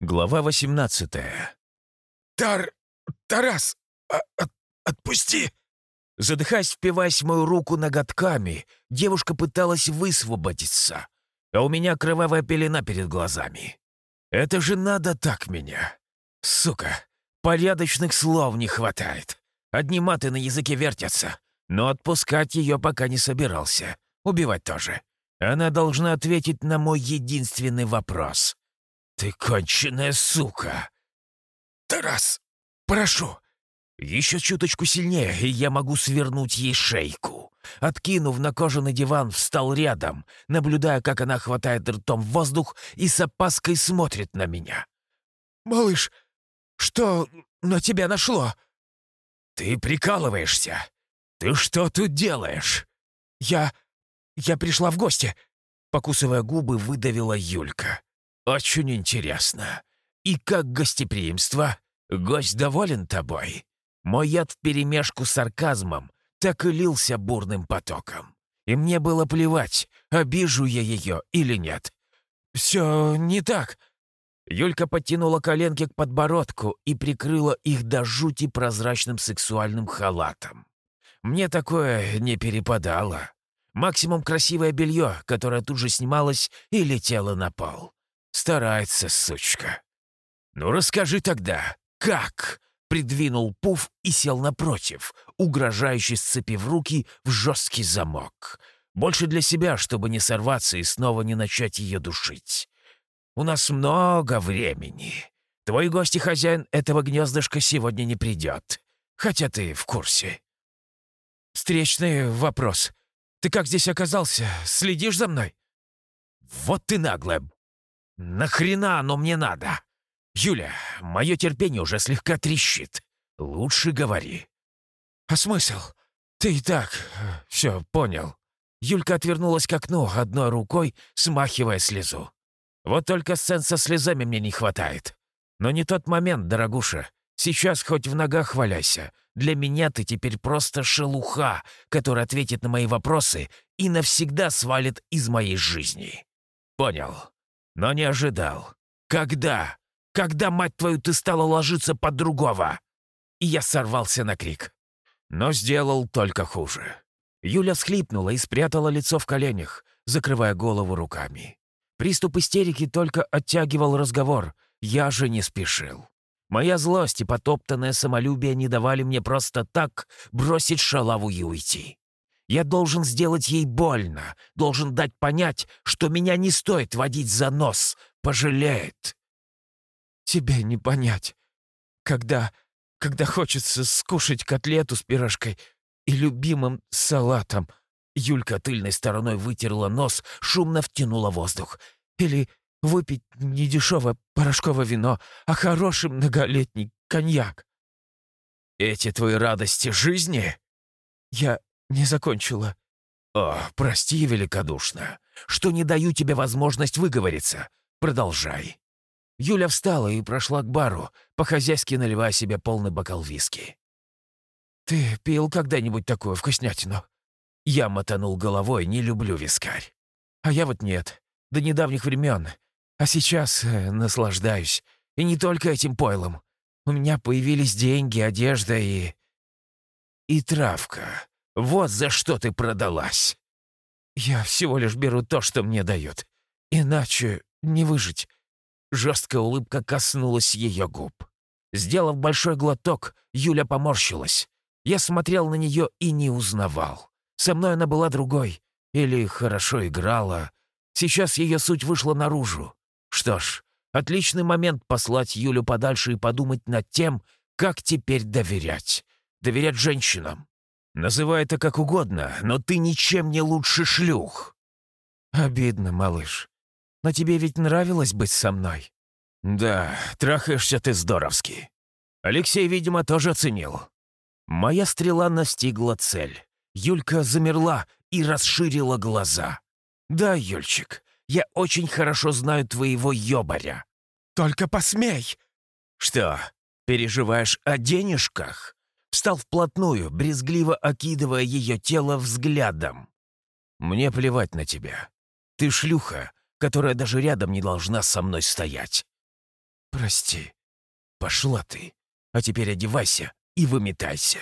Глава 18 «Тар... Тарас, а, от, отпусти!» Задыхаясь, впиваясь в мою руку ноготками, девушка пыталась высвободиться, а у меня кровавая пелена перед глазами. Это же надо так меня. Сука, порядочных слов не хватает. Одни маты на языке вертятся, но отпускать ее пока не собирался. Убивать тоже. Она должна ответить на мой единственный вопрос. «Ты конченая сука!» «Тарас, прошу!» Еще чуточку сильнее, и я могу свернуть ей шейку. Откинув на кожаный диван, встал рядом, наблюдая, как она хватает ртом воздух и с опаской смотрит на меня. «Малыш, что на тебя нашло?» «Ты прикалываешься? Ты что тут делаешь?» «Я... я пришла в гости», — покусывая губы, выдавила Юлька. «Очень интересно. И как гостеприимство? Гость доволен тобой?» Мой яд вперемешку с сарказмом так и лился бурным потоком. И мне было плевать, обижу я ее или нет. «Все не так». Юлька подтянула коленки к подбородку и прикрыла их до жути прозрачным сексуальным халатом. Мне такое не перепадало. Максимум красивое белье, которое тут же снималось и летело на пол. Старается, сучка. «Ну расскажи тогда, как?» придвинул пуф и сел напротив, угрожающе сцепив руки в жесткий замок. Больше для себя, чтобы не сорваться и снова не начать ее душить. «У нас много времени. Твой гость и хозяин этого гнездышка сегодня не придет, хотя ты в курсе». «Встречный вопрос. Ты как здесь оказался? Следишь за мной?» «Вот ты наглая. Нахрена оно мне надо?» «Юля, мое терпение уже слегка трещит. Лучше говори». «А смысл? Ты и так все понял». Юлька отвернулась к окну одной рукой, смахивая слезу. «Вот только сцен со слезами мне не хватает. Но не тот момент, дорогуша. Сейчас хоть в ногах валяйся. Для меня ты теперь просто шелуха, которая ответит на мои вопросы и навсегда свалит из моей жизни». «Понял. Но не ожидал. Когда?» Когда, мать твою, ты стала ложиться под другого?» И я сорвался на крик. Но сделал только хуже. Юля схлипнула и спрятала лицо в коленях, закрывая голову руками. Приступ истерики только оттягивал разговор, я же не спешил. Моя злость и потоптанное самолюбие не давали мне просто так бросить шалаву и уйти. Я должен сделать ей больно, должен дать понять, что меня не стоит водить за нос, пожалеет. Тебе не понять. Когда... когда хочется скушать котлету с пирожкой и любимым салатом. Юлька тыльной стороной вытерла нос, шумно втянула воздух. Или выпить не дешевое порошковое вино, а хороший многолетний коньяк. Эти твои радости жизни? Я не закончила. О, прости великодушно, что не даю тебе возможность выговориться. Продолжай. Юля встала и прошла к бару, по-хозяйски наливая себе полный бокал виски. «Ты пил когда-нибудь такую вкуснятину?» Я мотанул головой, не люблю вискарь. «А я вот нет, до недавних времен. А сейчас э, наслаждаюсь. И не только этим пойлом. У меня появились деньги, одежда и... И травка. Вот за что ты продалась!» «Я всего лишь беру то, что мне дают. Иначе не выжить. Жесткая улыбка коснулась ее губ. Сделав большой глоток, Юля поморщилась. Я смотрел на нее и не узнавал. Со мной она была другой. Или хорошо играла. Сейчас ее суть вышла наружу. Что ж, отличный момент послать Юлю подальше и подумать над тем, как теперь доверять. Доверять женщинам. Называй это как угодно, но ты ничем не лучше шлюх. Обидно, малыш. Но тебе ведь нравилось быть со мной?» «Да, трахаешься ты здоровски. Алексей, видимо, тоже оценил. Моя стрела настигла цель. Юлька замерла и расширила глаза. «Да, Юльчик, я очень хорошо знаю твоего ёбаря». «Только посмей!» «Что, переживаешь о денежках?» Встал вплотную, брезгливо окидывая ее тело взглядом. «Мне плевать на тебя. Ты шлюха, которая даже рядом не должна со мной стоять. «Прости. Пошла ты. А теперь одевайся и выметайся».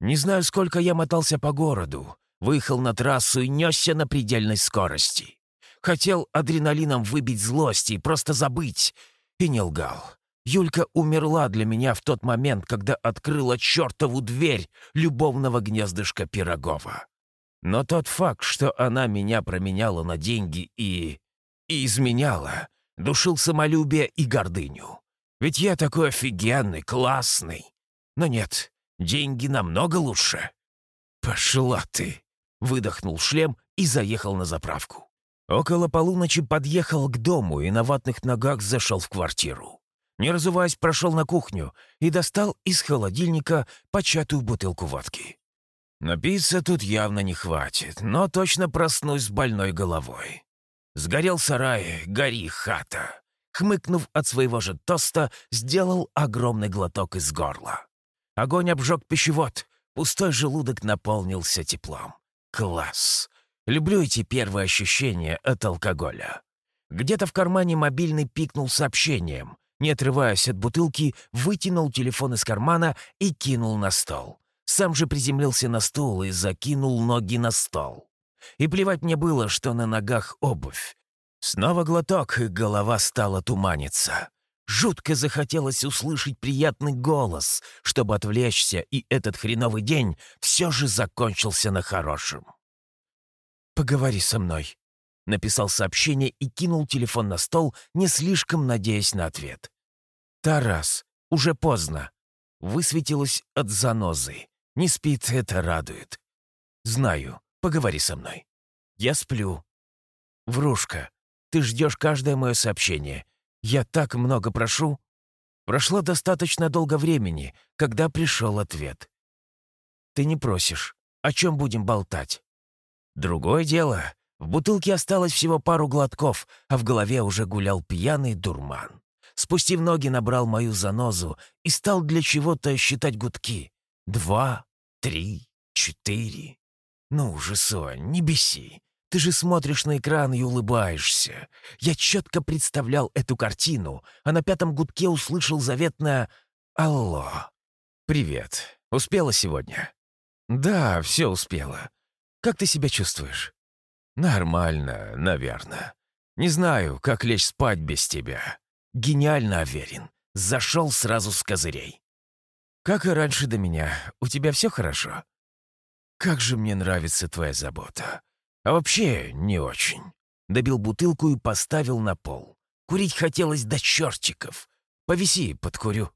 Не знаю, сколько я мотался по городу, выехал на трассу и несся на предельной скорости. Хотел адреналином выбить злость и просто забыть. И не лгал. Юлька умерла для меня в тот момент, когда открыла чертову дверь любовного гнездышка Пирогова. Но тот факт, что она меня променяла на деньги и... и изменяла, душил самолюбие и гордыню. Ведь я такой офигенный, классный. Но нет, деньги намного лучше. «Пошла ты!» — выдохнул шлем и заехал на заправку. Около полуночи подъехал к дому и на ватных ногах зашел в квартиру. Не разуваясь, прошел на кухню и достал из холодильника початую бутылку водки. Напиться тут явно не хватит, но точно проснусь с больной головой. Сгорел сарай, гори хата. Хмыкнув от своего же тоста, сделал огромный глоток из горла. Огонь обжег пищевод, пустой желудок наполнился теплом. Класс! Люблю эти первые ощущения от алкоголя. Где-то в кармане мобильный пикнул сообщением. Не отрываясь от бутылки, вытянул телефон из кармана и кинул на стол. Сам же приземлился на стул и закинул ноги на стол. И плевать мне было, что на ногах обувь. Снова глоток, и голова стала туманиться. Жутко захотелось услышать приятный голос, чтобы отвлечься, и этот хреновый день все же закончился на хорошем. «Поговори со мной», — написал сообщение и кинул телефон на стол, не слишком надеясь на ответ. «Тарас, уже поздно». Высветилось от занозы. Не спит, это радует. «Знаю, поговори со мной». «Я сплю». «Врушка, ты ждешь каждое мое сообщение. Я так много прошу». Прошло достаточно долго времени, когда пришел ответ. «Ты не просишь. О чем будем болтать?» Другое дело. В бутылке осталось всего пару глотков, а в голове уже гулял пьяный дурман. Спустив ноги, набрал мою занозу и стал для чего-то считать гудки. Два, три, четыре. Ну уже, Сонь, не беси. Ты же смотришь на экран и улыбаешься. Я четко представлял эту картину, а на пятом гудке услышал заветное «Алло». «Привет. Успела сегодня?» «Да, все успела. Как ты себя чувствуешь?» «Нормально, наверное. Не знаю, как лечь спать без тебя. Гениально уверен. Зашел сразу с козырей. Как и раньше до меня. У тебя все хорошо? Как же мне нравится твоя забота. А вообще не очень. Добил бутылку и поставил на пол. Курить хотелось до чертиков. Повиси, подкурю.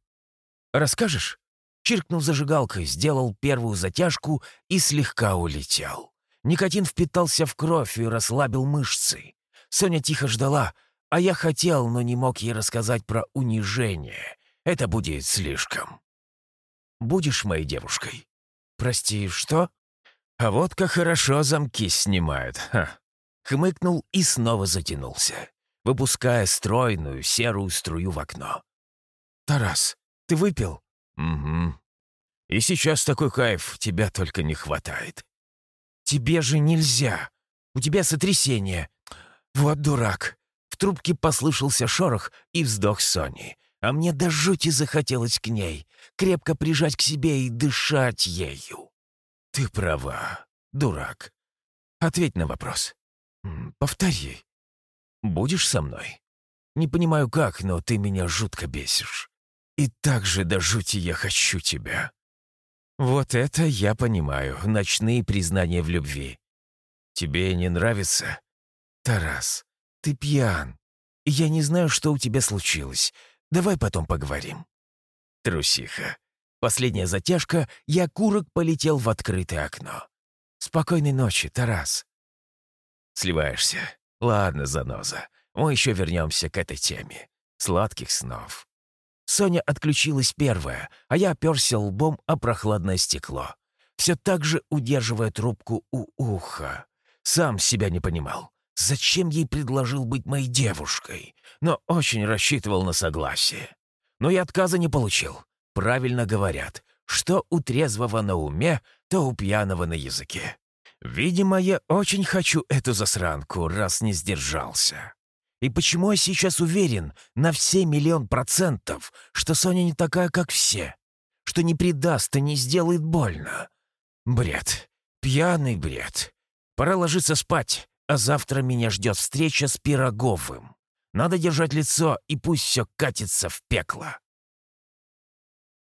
Расскажешь? Чиркнув зажигалкой, сделал первую затяжку и слегка улетел. Никотин впитался в кровь и расслабил мышцы. Соня тихо ждала, а я хотел, но не мог ей рассказать про унижение. Это будет слишком. Будешь моей девушкой? Прости, что? А вот как хорошо замки снимают. Ха. Хмыкнул и снова затянулся, выпуская стройную серую струю в окно. «Тарас, ты выпил?» «Угу. И сейчас такой кайф, тебя только не хватает». «Тебе же нельзя. У тебя сотрясение. Вот дурак. В трубке послышался шорох и вздох Сони. А мне до жути захотелось к ней, крепко прижать к себе и дышать ею. Ты права, дурак. Ответь на вопрос. Повтори. Будешь со мной? Не понимаю как, но ты меня жутко бесишь. И так же до жути я хочу тебя. Вот это я понимаю, ночные признания в любви. Тебе не нравится? Тарас, ты пьян. Я не знаю, что у тебя случилось. Давай потом поговорим». Трусиха. Последняя затяжка, я курок полетел в открытое окно. «Спокойной ночи, Тарас». «Сливаешься? Ладно, заноза. Мы еще вернемся к этой теме. Сладких снов». Соня отключилась первая, а я оперся лбом о прохладное стекло. Все так же удерживая трубку у уха. Сам себя не понимал. Зачем ей предложил быть моей девушкой? Но очень рассчитывал на согласие. Но и отказа не получил. Правильно говорят, что у трезвого на уме, то у пьяного на языке. Видимо, я очень хочу эту засранку, раз не сдержался. И почему я сейчас уверен на все миллион процентов, что Соня не такая, как все? Что не предаст и не сделает больно? Бред. Пьяный бред. Пора ложиться спать, а завтра меня ждет встреча с Пироговым. Надо держать лицо, и пусть все катится в пекло.